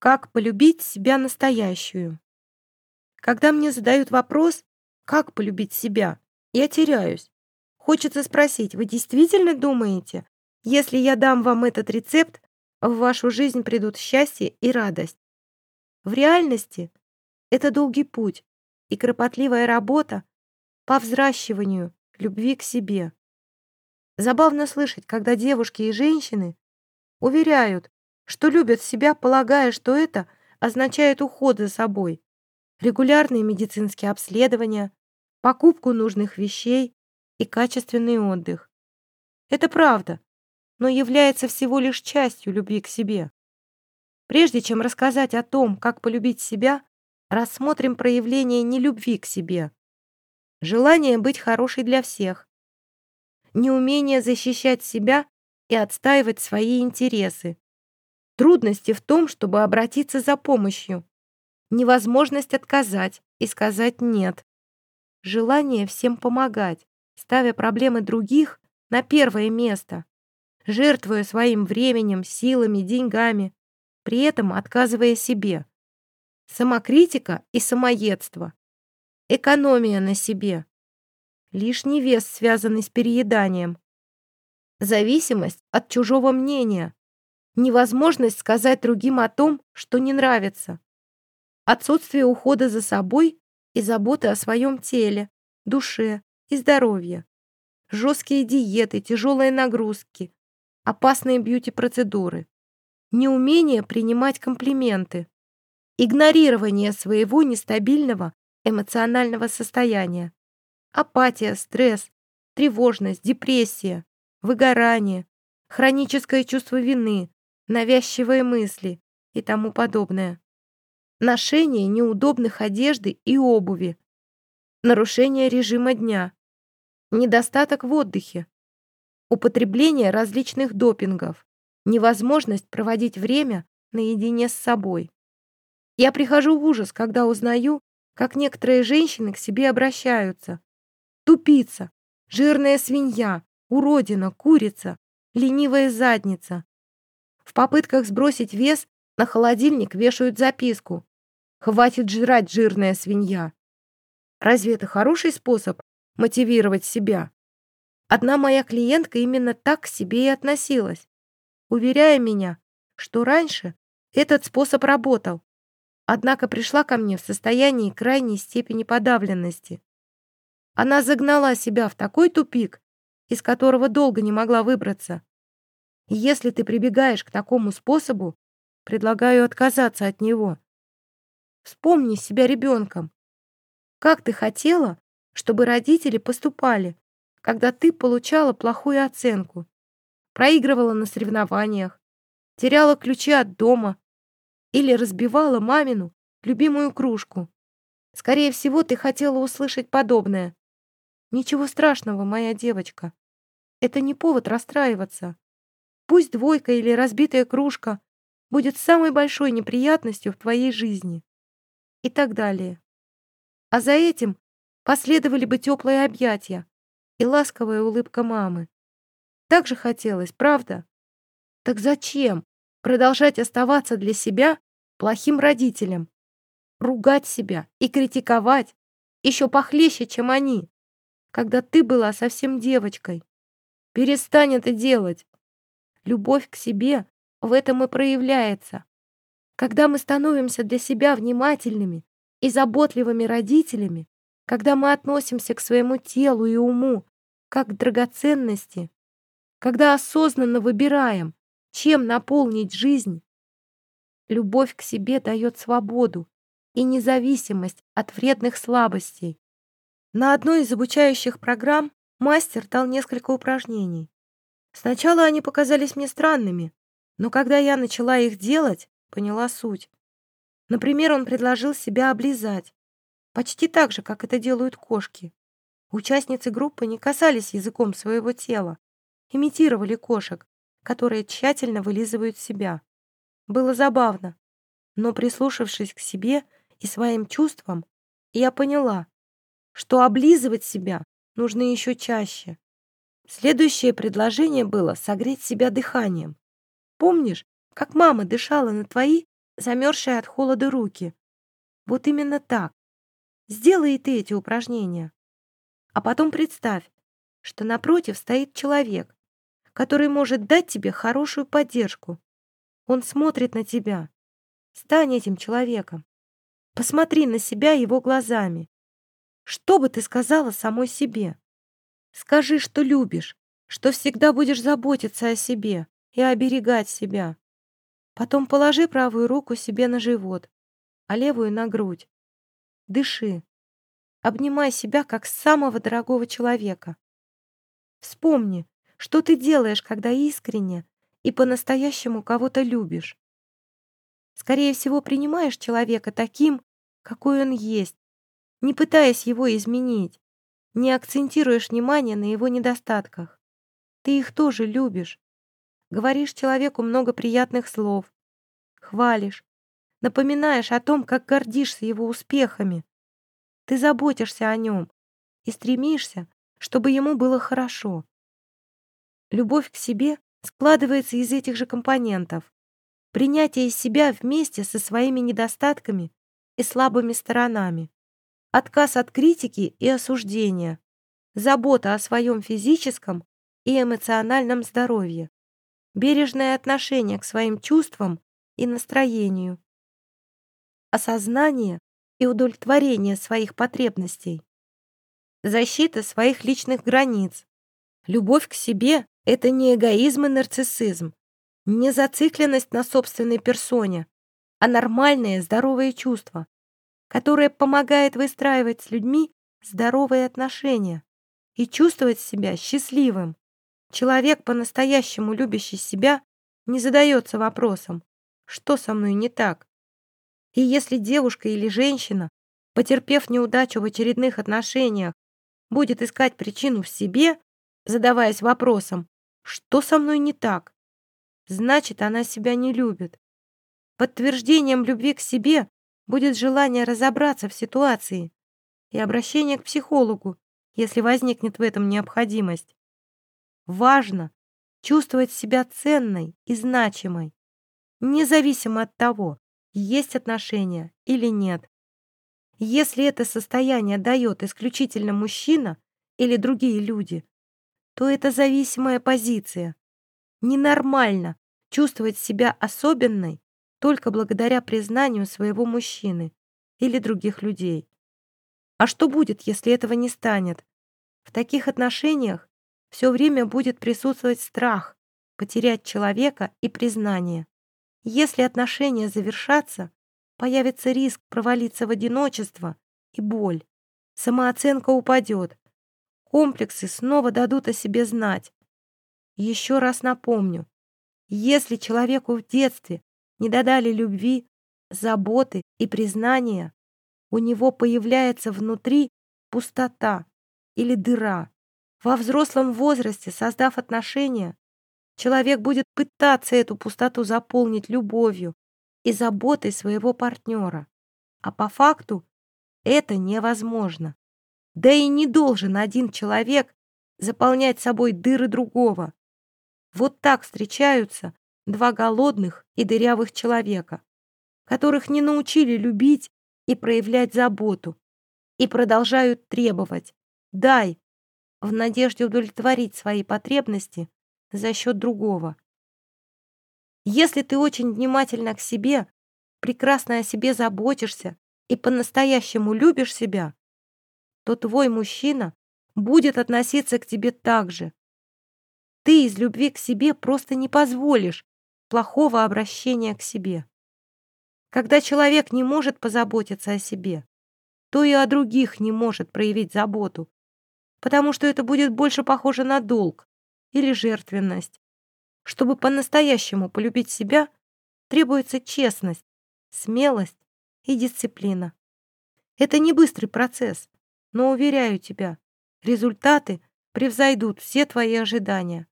Как полюбить себя настоящую? Когда мне задают вопрос, как полюбить себя, я теряюсь. Хочется спросить, вы действительно думаете, если я дам вам этот рецепт, в вашу жизнь придут счастье и радость? В реальности это долгий путь и кропотливая работа по взращиванию любви к себе. Забавно слышать, когда девушки и женщины уверяют, что любят себя, полагая, что это означает уход за собой, регулярные медицинские обследования, покупку нужных вещей и качественный отдых. Это правда, но является всего лишь частью любви к себе. Прежде чем рассказать о том, как полюбить себя, рассмотрим проявление нелюбви к себе. Желание быть хорошей для всех. Неумение защищать себя и отстаивать свои интересы. Трудности в том, чтобы обратиться за помощью. Невозможность отказать и сказать «нет». Желание всем помогать, ставя проблемы других на первое место, жертвуя своим временем, силами, деньгами, при этом отказывая себе. Самокритика и самоедство. Экономия на себе. Лишний вес, связанный с перееданием. Зависимость от чужого мнения. Невозможность сказать другим о том, что не нравится. Отсутствие ухода за собой и заботы о своем теле, душе и здоровье. Жесткие диеты, тяжелые нагрузки, опасные бьюти-процедуры. Неумение принимать комплименты. Игнорирование своего нестабильного эмоционального состояния. Апатия, стресс, тревожность, депрессия, выгорание, хроническое чувство вины, навязчивые мысли и тому подобное. Ношение неудобных одежды и обуви. Нарушение режима дня. Недостаток в отдыхе. Употребление различных допингов. Невозможность проводить время наедине с собой. Я прихожу в ужас, когда узнаю, как некоторые женщины к себе обращаются. Тупица, жирная свинья, уродина, курица, ленивая задница. В попытках сбросить вес на холодильник вешают записку «Хватит жрать, жирная свинья». Разве это хороший способ мотивировать себя? Одна моя клиентка именно так к себе и относилась, уверяя меня, что раньше этот способ работал, однако пришла ко мне в состоянии крайней степени подавленности. Она загнала себя в такой тупик, из которого долго не могла выбраться. И если ты прибегаешь к такому способу, предлагаю отказаться от него. Вспомни себя ребенком. Как ты хотела, чтобы родители поступали, когда ты получала плохую оценку, проигрывала на соревнованиях, теряла ключи от дома, или разбивала мамину любимую кружку. Скорее всего, ты хотела услышать подобное. Ничего страшного, моя девочка. Это не повод расстраиваться. Пусть двойка или разбитая кружка будет самой большой неприятностью в твоей жизни. И так далее. А за этим последовали бы теплые объятия и ласковая улыбка мамы. Так же хотелось, правда? Так зачем? продолжать оставаться для себя плохим родителем, ругать себя и критиковать еще похлеще, чем они, когда ты была совсем девочкой. Перестань это делать. Любовь к себе в этом и проявляется. Когда мы становимся для себя внимательными и заботливыми родителями, когда мы относимся к своему телу и уму как к драгоценности, когда осознанно выбираем, чем наполнить жизнь? Любовь к себе дает свободу и независимость от вредных слабостей. На одной из обучающих программ мастер дал несколько упражнений. Сначала они показались мне странными, но когда я начала их делать, поняла суть. Например, он предложил себя облизать, почти так же, как это делают кошки. Участницы группы не касались языком своего тела, имитировали кошек, которые тщательно вылизывают себя. Было забавно, но прислушавшись к себе и своим чувствам, я поняла, что облизывать себя нужно еще чаще. Следующее предложение было согреть себя дыханием. Помнишь, как мама дышала на твои замерзшие от холода руки. Вот именно так. Сделай и ты эти упражнения. А потом представь, что напротив стоит человек, который может дать тебе хорошую поддержку. Он смотрит на тебя. Стань этим человеком. Посмотри на себя его глазами. Что бы ты сказала самой себе? Скажи, что любишь, что всегда будешь заботиться о себе и оберегать себя. Потом положи правую руку себе на живот, а левую на грудь. Дыши. Обнимай себя как самого дорогого человека. Вспомни, что ты делаешь, когда искренне и по-настоящему кого-то любишь. Скорее всего, принимаешь человека таким, какой он есть, не пытаясь его изменить, не акцентируешь внимание на его недостатках. Ты их тоже любишь. Говоришь человеку много приятных слов, хвалишь, напоминаешь о том, как гордишься его успехами. Ты заботишься о нем и стремишься, чтобы ему было хорошо. Любовь к себе складывается из этих же компонентов. Принятие себя вместе со своими недостатками и слабыми сторонами. Отказ от критики и осуждения. Забота о своем физическом и эмоциональном здоровье. Бережное отношение к своим чувствам и настроению. Осознание и удовлетворение своих потребностей. Защита своих личных границ. Любовь к себе — это не эгоизм и нарциссизм, не зацикленность на собственной персоне, а нормальное здоровое чувство, которое помогает выстраивать с людьми здоровые отношения и чувствовать себя счастливым. Человек, по-настоящему любящий себя, не задается вопросом, что со мной не так. И если девушка или женщина, потерпев неудачу в очередных отношениях, будет искать причину в себе, задаваясь вопросом, что со мной не так, значит, она себя не любит. Подтверждением любви к себе будет желание разобраться в ситуации и обращение к психологу, если возникнет в этом необходимость. Важно чувствовать себя ценной и значимой, независимо от того, есть отношения или нет. Если это состояние дает исключительно мужчина или другие люди, то это зависимая позиция. Ненормально чувствовать себя особенной только благодаря признанию своего мужчины или других людей. А что будет, если этого не станет? В таких отношениях все время будет присутствовать страх потерять человека и признание. Если отношения завершатся, появится риск провалиться в одиночество и боль. Самооценка упадет. Комплексы снова дадут о себе знать. Еще раз напомню, если человеку в детстве не додали любви, заботы и признания, у него появляется внутри пустота или дыра. Во взрослом возрасте, создав отношения, Человек будет пытаться эту пустоту заполнить любовью и заботой своего партнера. А по факту это невозможно. Да и не должен один человек заполнять собой дыры другого. Вот так встречаются два голодных и дырявых человека, которых не научили любить и проявлять заботу, и продолжают требовать «дай», в надежде удовлетворить свои потребности за счет другого. Если ты очень внимательна к себе, прекрасно о себе заботишься и по-настоящему любишь себя, то твой мужчина будет относиться к тебе так же. Ты из любви к себе просто не позволишь плохого обращения к себе. Когда человек не может позаботиться о себе, то и о других не может проявить заботу, потому что это будет больше похоже на долг, или жертвенность. Чтобы по-настоящему полюбить себя, требуется честность, смелость и дисциплина. Это не быстрый процесс, но, уверяю тебя, результаты превзойдут все твои ожидания.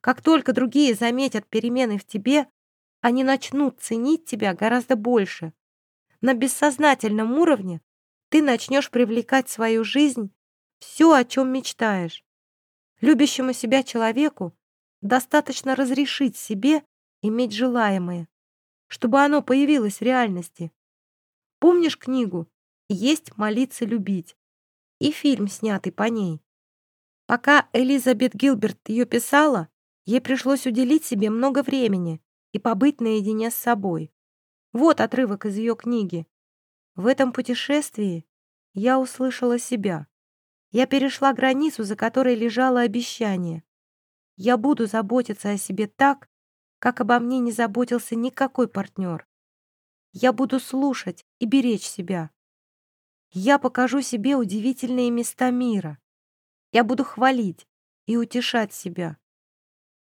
Как только другие заметят перемены в тебе, они начнут ценить тебя гораздо больше. На бессознательном уровне ты начнешь привлекать в свою жизнь все, о чем мечтаешь. Любящему себя человеку достаточно разрешить себе иметь желаемое чтобы оно появилось в реальности. Помнишь книгу «Есть, молиться, любить» и фильм, снятый по ней? Пока Элизабет Гилберт ее писала, ей пришлось уделить себе много времени и побыть наедине с собой. Вот отрывок из ее книги. В этом путешествии я услышала себя. Я перешла границу, за которой лежало обещание. Я буду заботиться о себе так, как обо мне не заботился никакой партнер. Я буду слушать и беречь себя. Я покажу себе удивительные места мира. Я буду хвалить и утешать себя.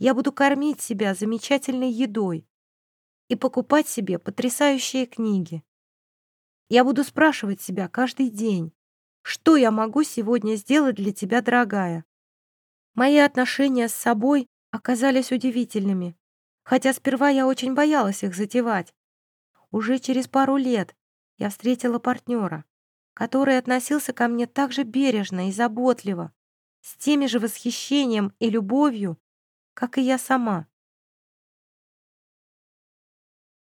Я буду кормить себя замечательной едой и покупать себе потрясающие книги. Я буду спрашивать себя каждый день, что я могу сегодня сделать для тебя, дорогая. Мои отношения с собой оказались удивительными, хотя сперва я очень боялась их затевать. Уже через пару лет я встретила партнера, который относился ко мне так же бережно и заботливо, с теми же восхищением и любовью, как и я сама.